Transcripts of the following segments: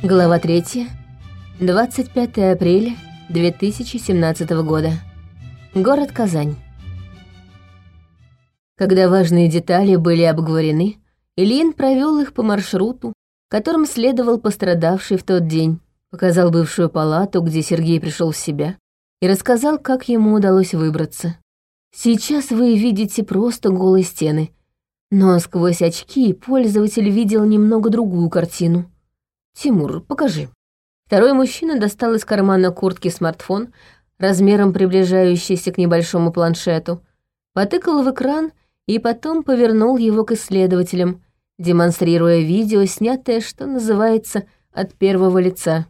Глава 3. 25 апреля 2017 года. Город Казань. Когда важные детали были обговорены, Ильин провел их по маршруту, которым следовал пострадавший в тот день, показал бывшую палату, где Сергей пришел в себя, и рассказал, как ему удалось выбраться. Сейчас вы видите просто голые стены, но сквозь очки пользователь видел немного другую картину — «Тимур, покажи». Второй мужчина достал из кармана куртки смартфон, размером приближающийся к небольшому планшету, потыкал в экран и потом повернул его к исследователям, демонстрируя видео, снятое, что называется, от первого лица.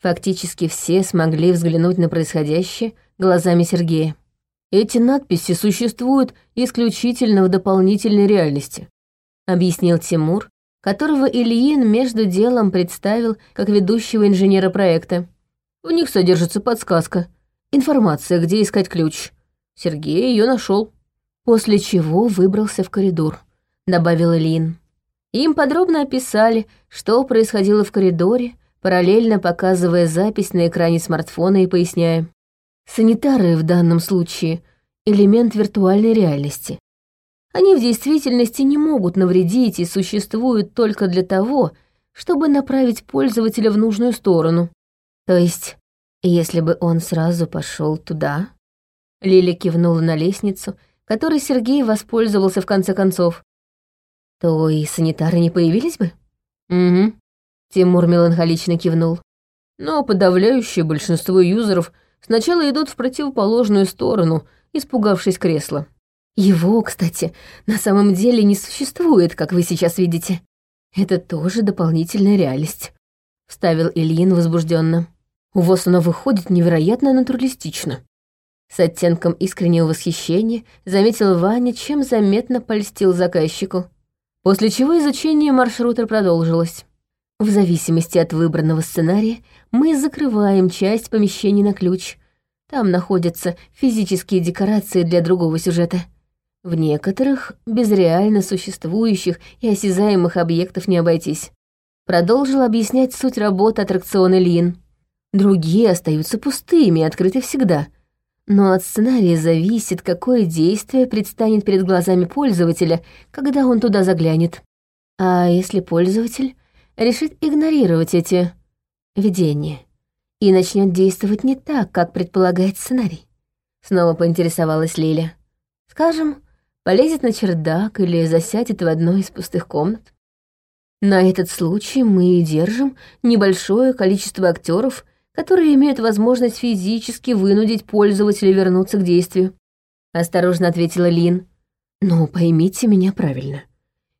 Фактически все смогли взглянуть на происходящее глазами Сергея. Эти надписи существуют исключительно в дополнительной реальности, объяснил Тимур, которого Ильин между делом представил как ведущего инженера проекта. В них содержится подсказка, информация, где искать ключ. Сергей ее нашел. После чего выбрался в коридор, добавил Ильин. Им подробно описали, что происходило в коридоре, параллельно показывая запись на экране смартфона и поясняя. Санитары в данном случае — элемент виртуальной реальности. Они в действительности не могут навредить и существуют только для того, чтобы направить пользователя в нужную сторону. То есть, если бы он сразу пошел туда... Лиля кивнула на лестницу, которой Сергей воспользовался в конце концов. То и санитары не появились бы? Угу. Тимур меланхолично кивнул. Но подавляющее большинство юзеров сначала идут в противоположную сторону, испугавшись кресла. Его, кстати, на самом деле не существует, как вы сейчас видите. Это тоже дополнительная реальность», — вставил Ильин возбужденно. «У вас она выходит невероятно натуралистично». С оттенком искреннего восхищения заметил Ваня, чем заметно польстил заказчику. После чего изучение маршрута продолжилось. В зависимости от выбранного сценария мы закрываем часть помещений на ключ. Там находятся физические декорации для другого сюжета — в некоторых без реально существующих и осязаемых объектов не обойтись. Продолжил объяснять суть работы аттракциона Лин. Другие остаются пустыми, открыты всегда. Но от сценария зависит, какое действие предстанет перед глазами пользователя, когда он туда заглянет. А если пользователь решит игнорировать эти видения и начнет действовать не так, как предполагает сценарий? Снова поинтересовалась Лиля. Скажем, полезет на чердак или засядет в одной из пустых комнат. На этот случай мы держим небольшое количество актеров, которые имеют возможность физически вынудить пользователя вернуться к действию. Осторожно ответила Лин. Но поймите меня правильно.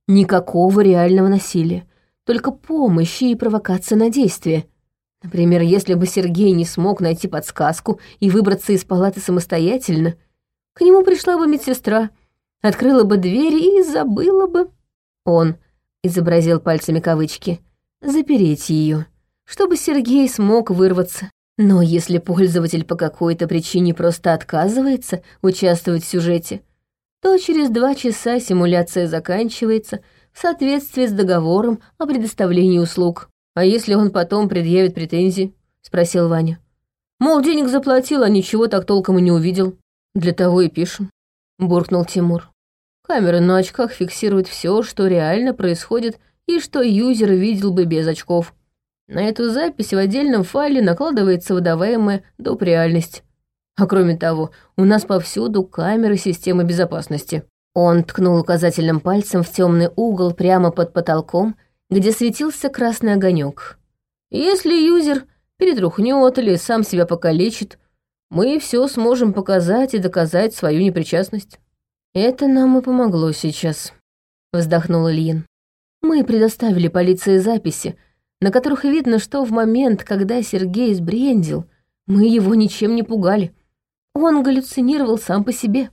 Никакого реального насилия, только помощи и провокация на действие. Например, если бы Сергей не смог найти подсказку и выбраться из палаты самостоятельно, к нему пришла бы медсестра — открыла бы дверь и забыла бы. Он изобразил пальцами кавычки. Запереть ее, чтобы Сергей смог вырваться. Но если пользователь по какой-то причине просто отказывается участвовать в сюжете, то через два часа симуляция заканчивается в соответствии с договором о предоставлении услуг. А если он потом предъявит претензии? Спросил Ваня. Мол, денег заплатил, а ничего так толком и не увидел. Для того и пишем буркнул Тимур. Камеры на очках фиксируют все, что реально происходит и что юзер видел бы без очков. На эту запись в отдельном файле накладывается выдаваемая доп. реальность. А кроме того, у нас повсюду камеры системы безопасности. Он ткнул указательным пальцем в темный угол прямо под потолком, где светился красный огонек. Если юзер перетрухнет или сам себя покалечит, мы все сможем показать и доказать свою непричастность. Это нам и помогло сейчас, вздохнул Ильин. Мы предоставили полиции записи, на которых видно, что в момент, когда Сергей сбрендил, мы его ничем не пугали. Он галлюцинировал сам по себе.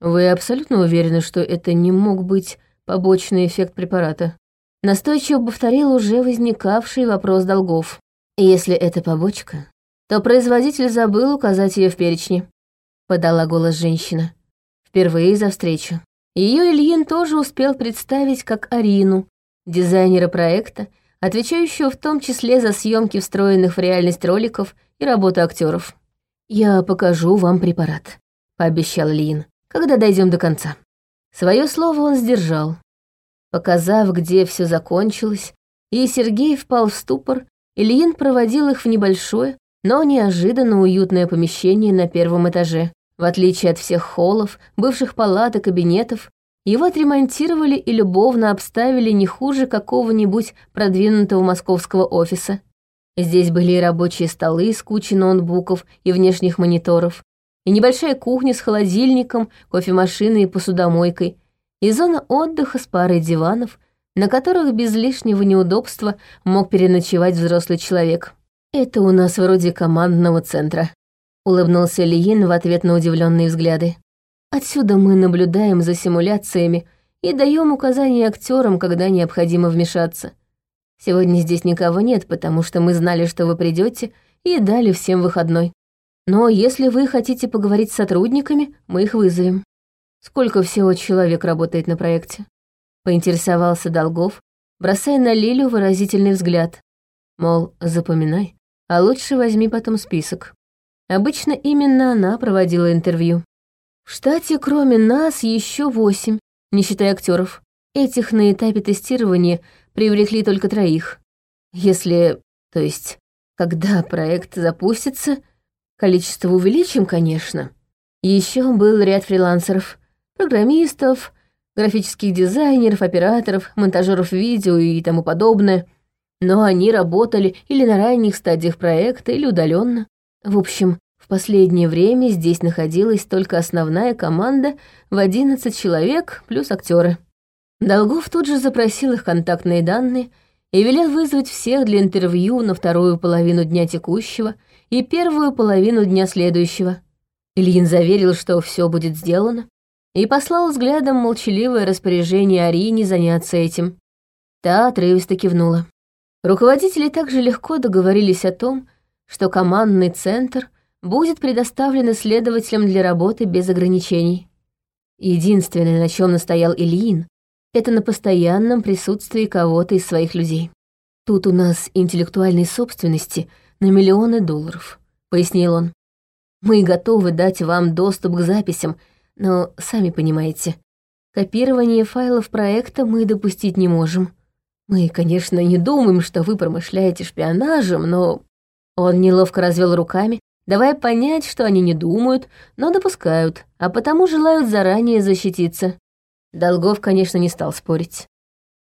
Вы абсолютно уверены, что это не мог быть побочный эффект препарата? Настойчиво повторил уже возникавший вопрос долгов. Если это побочка, то производитель забыл указать ее в перечне», — подала голос женщина. Впервые за встречу. Ее Ильин тоже успел представить как Арину, дизайнера проекта, отвечающего в том числе за съемки встроенных в реальность роликов и работу актеров. «Я покажу вам препарат», — пообещал Лин, «когда дойдем до конца». Свое слово он сдержал. Показав, где все закончилось, и Сергей впал в ступор, Ильин проводил их в небольшое, но неожиданно уютное помещение на первом этаже. В отличие от всех холлов, бывших палат и кабинетов, его отремонтировали и любовно обставили не хуже какого-нибудь продвинутого московского офиса. Здесь были и рабочие столы с кучей ноутбуков и внешних мониторов, и небольшая кухня с холодильником, кофемашиной и посудомойкой, и зона отдыха с парой диванов, на которых без лишнего неудобства мог переночевать взрослый человек. «Это у нас вроде командного центра», — улыбнулся Лиин в ответ на удивленные взгляды. «Отсюда мы наблюдаем за симуляциями и даем указания актерам, когда необходимо вмешаться. Сегодня здесь никого нет, потому что мы знали, что вы придете, и дали всем выходной. Но если вы хотите поговорить с сотрудниками, мы их вызовем. Сколько всего человек работает на проекте?» Поинтересовался Долгов, бросая на Лилю выразительный взгляд. Мол, запоминай, а лучше возьми потом список. Обычно именно она проводила интервью. В штате кроме нас еще восемь, не считая актеров. Этих на этапе тестирования привлекли только троих. Если, то есть, когда проект запустится, количество увеличим, конечно. Еще был ряд фрилансеров, программистов, графических дизайнеров, операторов, монтажеров видео и тому подобное. Но они работали или на ранних стадиях проекта, или удаленно. В общем, в последнее время здесь находилась только основная команда в 11 человек плюс актеры. Долгов тут же запросил их контактные данные и велел вызвать всех для интервью на вторую половину дня текущего и первую половину дня следующего. Ильин заверил, что все будет сделано, и послал взглядом молчаливое распоряжение Арине заняться этим. Та отрывисто кивнула. Руководители также легко договорились о том, что командный центр будет предоставлен исследователям для работы без ограничений. Единственное, на чем настоял Ильин, это на постоянном присутствии кого-то из своих людей. «Тут у нас интеллектуальной собственности на миллионы долларов», — пояснил он. «Мы готовы дать вам доступ к записям, но, сами понимаете, копирование файлов проекта мы допустить не можем. Мы, конечно, не думаем, что вы промышляете шпионажем, но...» Он неловко развел руками, давая понять, что они не думают, но допускают, а потому желают заранее защититься. Долгов, конечно, не стал спорить.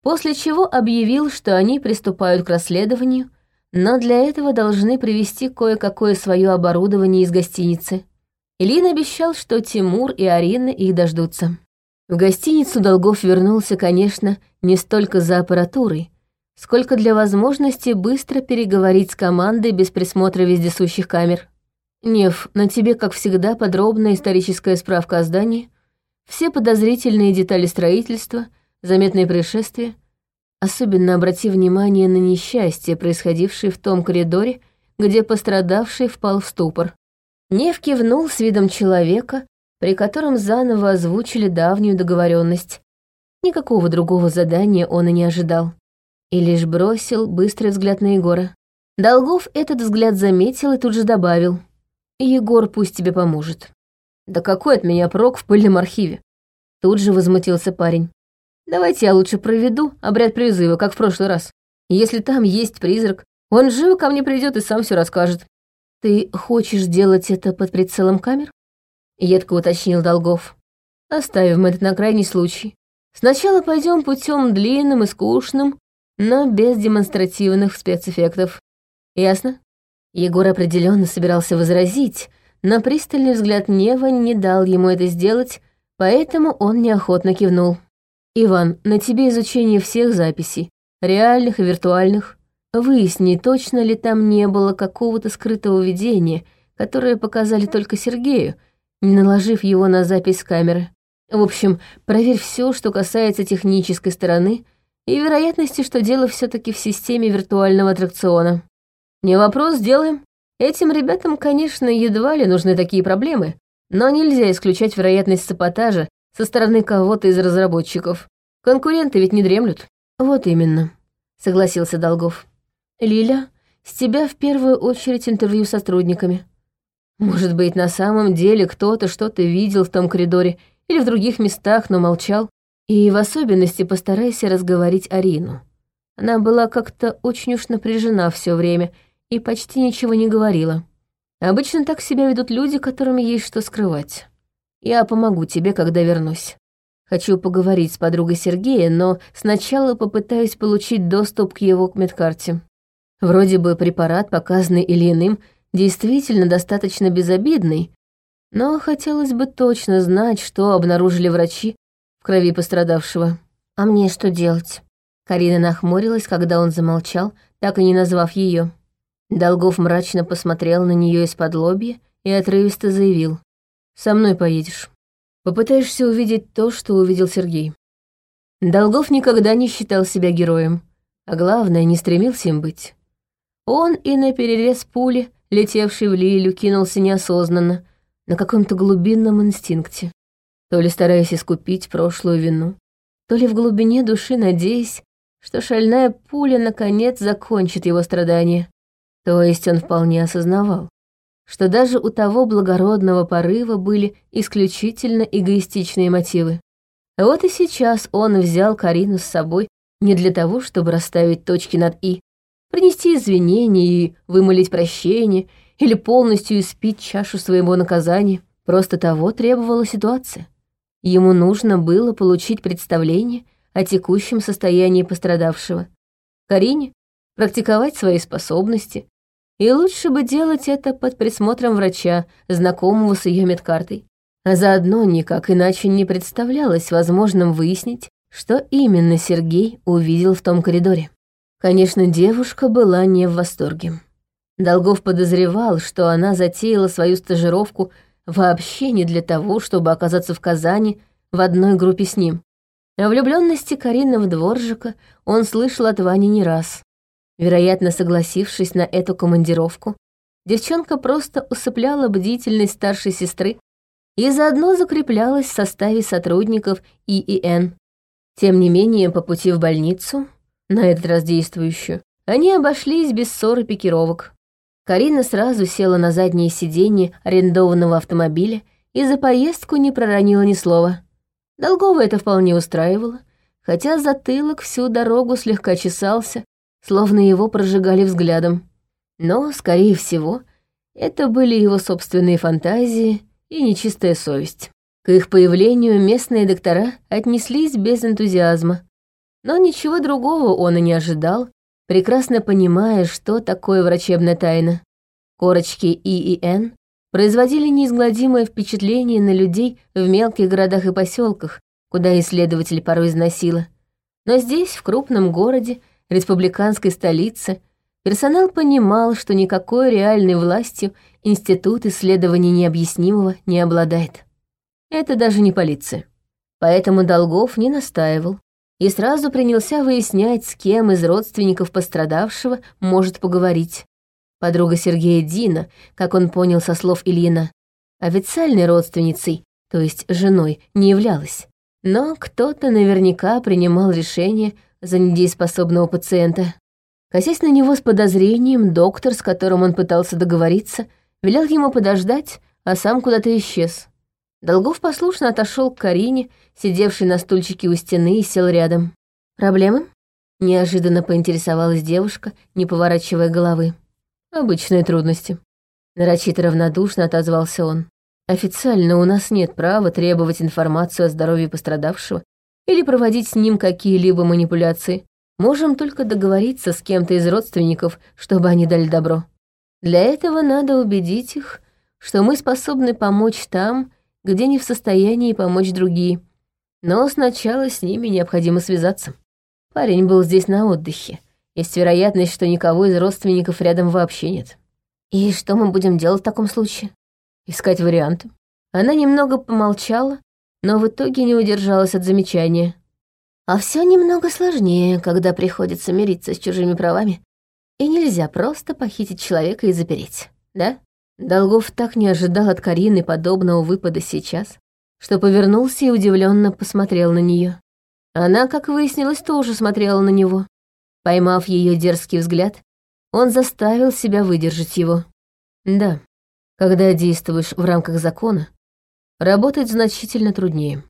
После чего объявил, что они приступают к расследованию, но для этого должны привезти кое-какое свое оборудование из гостиницы. Ильин обещал, что Тимур и Арина их дождутся. В гостиницу Долгов вернулся, конечно, не столько за аппаратурой, сколько для возможности быстро переговорить с командой без присмотра вездесущих камер. «Нев, на тебе, как всегда, подробная историческая справка о здании, все подозрительные детали строительства, заметные происшествия. Особенно обрати внимание на несчастье, происходившее в том коридоре, где пострадавший впал в ступор. Нев кивнул с видом человека, при котором заново озвучили давнюю договоренность. Никакого другого задания он и не ожидал. И лишь бросил быстрый взгляд на Егора. Долгов этот взгляд заметил и тут же добавил. «Егор пусть тебе поможет». «Да какой от меня прок в пыльном архиве?» Тут же возмутился парень. «Давайте я лучше проведу обряд призыва, как в прошлый раз. Если там есть призрак, он живо ко мне придет и сам все расскажет. «Ты хочешь делать это под прицелом камер?» — едко уточнил Долгов. «Оставим это на крайний случай. Сначала пойдем путем длинным и скучным, но без демонстративных спецэффектов. Ясно?» Егор определенно собирался возразить, но пристальный взгляд Нева не дал ему это сделать, поэтому он неохотно кивнул. «Иван, на тебе изучение всех записей, реальных и виртуальных. Выясни, точно ли там не было какого-то скрытого видения, которое показали только Сергею, не наложив его на запись камеры. В общем, проверь все, что касается технической стороны и вероятности, что дело все таки в системе виртуального аттракциона. Не вопрос, сделаем. Этим ребятам, конечно, едва ли нужны такие проблемы, но нельзя исключать вероятность саботажа со стороны кого-то из разработчиков. Конкуренты ведь не дремлют. Вот именно согласился Долгов. Лиля, с тебя в первую очередь интервью с сотрудниками. Может быть, на самом деле кто-то что-то видел в том коридоре или в других местах, но молчал. И в особенности постарайся разговорить Арину. Она была как-то очень уж напряжена все время и почти ничего не говорила. Обычно так себя ведут люди, которым есть что скрывать. Я помогу тебе, когда вернусь. Хочу поговорить с подругой Сергея, но сначала попытаюсь получить доступ к его медкарте. Вроде бы препарат, показанный или иным, действительно достаточно безобидный, но хотелось бы точно знать, что обнаружили врачи в крови пострадавшего. «А мне что делать?» Карина нахмурилась, когда он замолчал, так и не назвав ее. Долгов мрачно посмотрел на нее из-под лобья и отрывисто заявил. «Со мной поедешь. Попытаешься увидеть то, что увидел Сергей». Долгов никогда не считал себя героем, а главное, не стремился им быть. Он и на перерез пули, летевший в Лилю, кинулся неосознанно, на каком-то глубинном инстинкте, то ли стараясь искупить прошлую вину, то ли в глубине души надеясь, что шальная пуля наконец закончит его страдания. То есть он вполне осознавал, что даже у того благородного порыва были исключительно эгоистичные мотивы. Вот и сейчас он взял Карину с собой не для того, чтобы расставить точки над «и», принести извинения и вымолить прощение или полностью испить чашу своего наказания. Просто того требовала ситуация. Ему нужно было получить представление о текущем состоянии пострадавшего. Карине практиковать свои способности, и лучше бы делать это под присмотром врача, знакомого с ее медкартой. А заодно никак иначе не представлялось возможным выяснить, что именно Сергей увидел в том коридоре. Конечно, девушка была не в восторге. Долгов подозревал, что она затеяла свою стажировку вообще не для того, чтобы оказаться в Казани в одной группе с ним. О влюбленности Карины в дворжика он слышал от Вани не раз. Вероятно, согласившись на эту командировку, девчонка просто усыпляла бдительность старшей сестры и заодно закреплялась в составе сотрудников ИИН. Тем не менее, по пути в больницу, на этот раз действующую, они обошлись без ссоры пикировок. Карина сразу села на заднее сиденье арендованного автомобиля и за поездку не проронила ни слова. Долгова это вполне устраивало, хотя затылок всю дорогу слегка чесался, словно его прожигали взглядом. Но, скорее всего, это были его собственные фантазии и нечистая совесть. К их появлению местные доктора отнеслись без энтузиазма. Но ничего другого он и не ожидал, прекрасно понимая, что такое врачебная тайна. Корочки И и Н производили неизгладимое впечатление на людей в мелких городах и поселках, куда исследователь порой износило. Но здесь, в крупном городе, республиканской столице, персонал понимал, что никакой реальной властью Институт исследований необъяснимого не обладает. Это даже не полиция. Поэтому Долгов не настаивал и сразу принялся выяснять, с кем из родственников пострадавшего может поговорить. Подруга Сергея Дина, как он понял со слов Ильина, официальной родственницей, то есть женой, не являлась. Но кто-то наверняка принимал решение за недееспособного пациента. Косясь на него с подозрением, доктор, с которым он пытался договориться, велел ему подождать, а сам куда-то исчез. Долгов послушно отошел к Карине, сидевшей на стульчике у стены, и сел рядом. «Проблемы?» — неожиданно поинтересовалась девушка, не поворачивая головы. Обычные трудности. Нарочито равнодушно отозвался он. Официально у нас нет права требовать информацию о здоровье пострадавшего или проводить с ним какие-либо манипуляции. Можем только договориться с кем-то из родственников, чтобы они дали добро. Для этого надо убедить их, что мы способны помочь там, где не в состоянии помочь другие. Но сначала с ними необходимо связаться. Парень был здесь на отдыхе, есть вероятность, что никого из родственников рядом вообще нет. И что мы будем делать в таком случае? Искать варианты. Она немного помолчала, но в итоге не удержалась от замечания. А все немного сложнее, когда приходится мириться с чужими правами. И нельзя просто похитить человека и запереть, да? Долгов так не ожидал от Карины подобного выпада сейчас, что повернулся и удивленно посмотрел на нее. Она, как выяснилось, тоже смотрела на него. Поймав ее дерзкий взгляд, он заставил себя выдержать его. Да, когда действуешь в рамках закона, работать значительно труднее.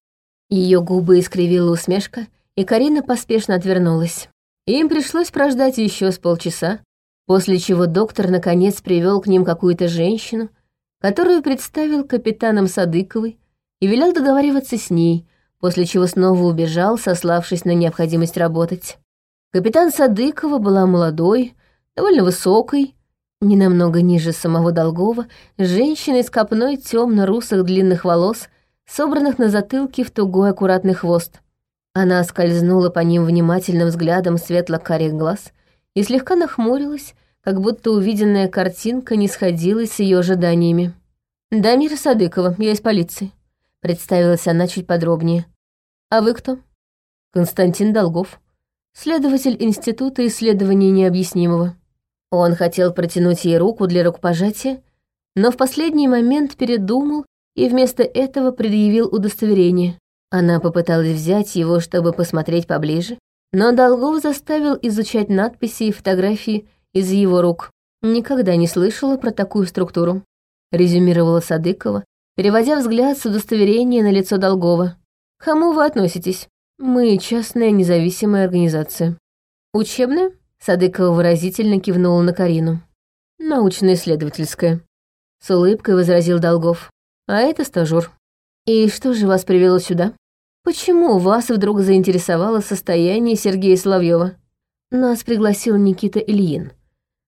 Ее губы искривила усмешка, и Карина поспешно отвернулась. Им пришлось прождать еще с полчаса, после чего доктор наконец привел к ним какую-то женщину, которую представил капитаном Садыковой и велел договариваться с ней, после чего снова убежал, сославшись на необходимость работать. Капитан Садыкова была молодой, довольно высокой, не намного ниже самого Долгова, женщиной с копной темно-русых длинных волос, собранных на затылке в тугой аккуратный хвост. Она скользнула по ним внимательным взглядом светло-карих глаз и слегка нахмурилась, как будто увиденная картинка не сходилась с ее ожиданиями. «Дамира Садыкова, я из полиции», — представилась она чуть подробнее. «А вы кто?» «Константин Долгов, следователь Института исследований необъяснимого». Он хотел протянуть ей руку для рукопожатия, но в последний момент передумал и вместо этого предъявил удостоверение. Она попыталась взять его, чтобы посмотреть поближе, но Долгов заставил изучать надписи и фотографии из его рук. Никогда не слышала про такую структуру, резюмировала Садыкова, переводя взгляд с удостоверения на лицо Долгова. Кому вы относитесь? Мы частная независимая организация. Учебная? Садыкова выразительно кивнула на Карину. Научно-исследовательская. С улыбкой возразил Долгов. А это стажёр. И что же вас привело сюда? Почему вас вдруг заинтересовало состояние Сергея Соловьева? Нас пригласил Никита Ильин.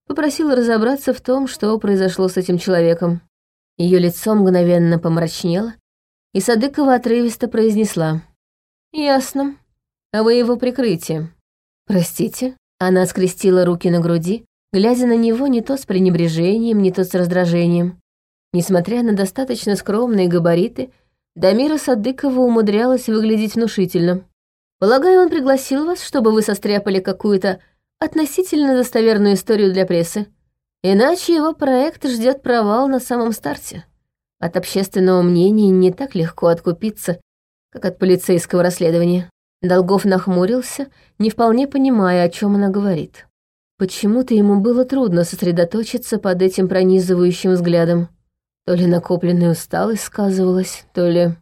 Попросил разобраться в том, что произошло с этим человеком. Ее лицо мгновенно помрачнело, и Садыкова отрывисто произнесла. «Ясно. А вы его прикрытие?» «Простите?» Она скрестила руки на груди, глядя на него не то с пренебрежением, не то с раздражением. Несмотря на достаточно скромные габариты, Дамира Садыкова умудрялась выглядеть внушительно. Полагаю, он пригласил вас, чтобы вы состряпали какую-то относительно достоверную историю для прессы. Иначе его проект ждет провал на самом старте. От общественного мнения не так легко откупиться, как от полицейского расследования. Долгов нахмурился, не вполне понимая, о чем она говорит. Почему-то ему было трудно сосредоточиться под этим пронизывающим взглядом. То ли накопленная усталость сказывалась, то ли...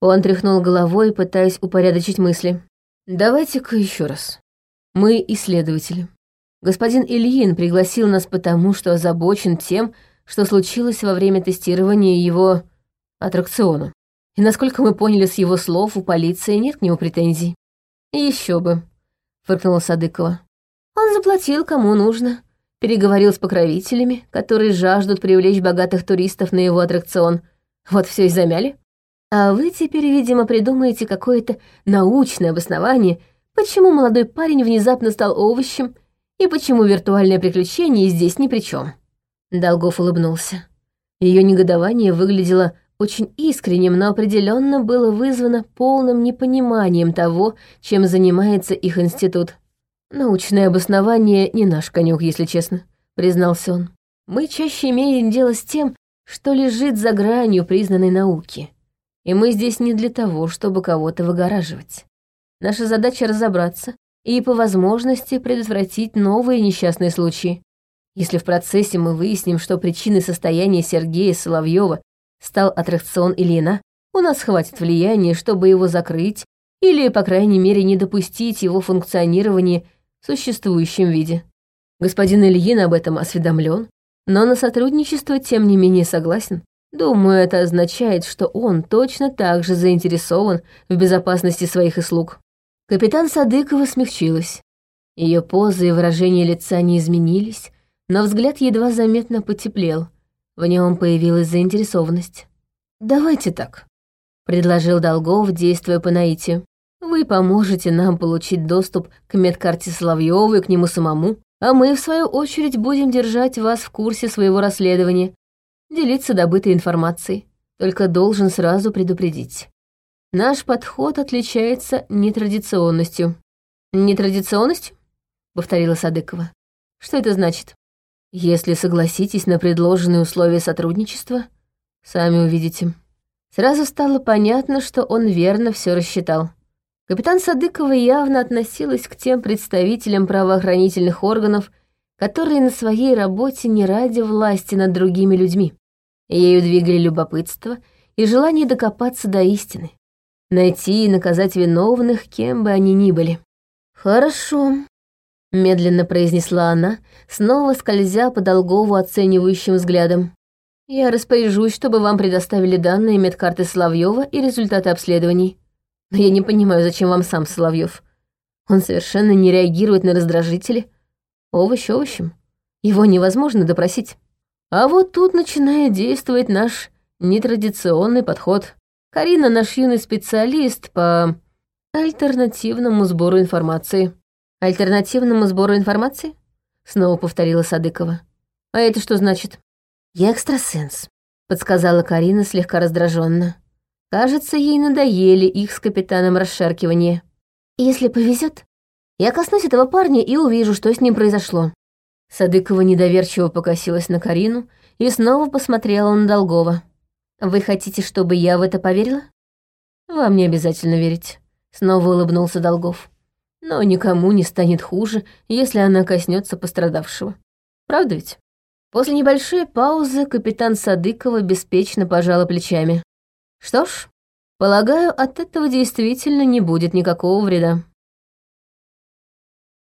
Он тряхнул головой, пытаясь упорядочить мысли. «Давайте-ка еще раз. Мы исследователи. Господин Ильин пригласил нас потому, что озабочен тем, что случилось во время тестирования его аттракциона. И насколько мы поняли с его слов, у полиции нет к нему претензий. Еще бы, фыркнула Садыкова. Он заплатил кому нужно, переговорил с покровителями, которые жаждут привлечь богатых туристов на его аттракцион. Вот все и замяли. А вы теперь, видимо, придумаете какое-то научное обоснование, почему молодой парень внезапно стал овощем и почему виртуальное приключение здесь ни при чем. Долгов улыбнулся. Ее негодование выглядело очень искренним, но определенно было вызвано полным непониманием того, чем занимается их институт. «Научное обоснование не наш конек, если честно», — признался он. «Мы чаще имеем дело с тем, что лежит за гранью признанной науки. И мы здесь не для того, чтобы кого-то выгораживать. Наша задача — разобраться и, по возможности, предотвратить новые несчастные случаи. Если в процессе мы выясним, что причиной состояния Сергея Соловьева стал аттракцион Ильина, у нас хватит влияния, чтобы его закрыть или, по крайней мере, не допустить его функционирования существующем виде. Господин Ильин об этом осведомлен, но на сотрудничество тем не менее согласен. Думаю, это означает, что он точно так же заинтересован в безопасности своих слуг. Капитан Садыкова смягчилась. Ее поза и выражение лица не изменились, но взгляд едва заметно потеплел. В нем появилась заинтересованность. «Давайте так», — предложил Долгов, действуя по наитию. Вы поможете нам получить доступ к медкарте Соловьёва и к нему самому, а мы, в свою очередь, будем держать вас в курсе своего расследования, делиться добытой информацией. Только должен сразу предупредить. Наш подход отличается нетрадиционностью. Нетрадиционностью? повторила Садыкова. Что это значит? Если согласитесь на предложенные условия сотрудничества, сами увидите. Сразу стало понятно, что он верно все рассчитал. Капитан Садыкова явно относилась к тем представителям правоохранительных органов, которые на своей работе не ради власти над другими людьми. Ею двигали любопытство и желание докопаться до истины. Найти и наказать виновных, кем бы они ни были. «Хорошо», — медленно произнесла она, снова скользя по Долгову оценивающим взглядом. «Я распоряжусь, чтобы вам предоставили данные медкарты Соловьева и результаты обследований. Но я не понимаю, зачем вам сам Соловьев. Он совершенно не реагирует на раздражители. Овощ овощем. Его невозможно допросить. А вот тут начинает действовать наш нетрадиционный подход. Карина наш юный специалист по альтернативному сбору информации. Альтернативному сбору информации? Снова повторила Садыкова. А это что значит? Я экстрасенс, подсказала Карина слегка раздраженно. Кажется, ей надоели их с капитаном расшаркивания. Если повезет, я коснусь этого парня и увижу, что с ним произошло. Садыкова недоверчиво покосилась на Карину и снова посмотрела на Долгова. «Вы хотите, чтобы я в это поверила?» «Вам не обязательно верить», — снова улыбнулся Долгов. «Но никому не станет хуже, если она коснется пострадавшего. Правда ведь?» После небольшой паузы капитан Садыкова беспечно пожала плечами. Что ж, полагаю, от этого действительно не будет никакого вреда.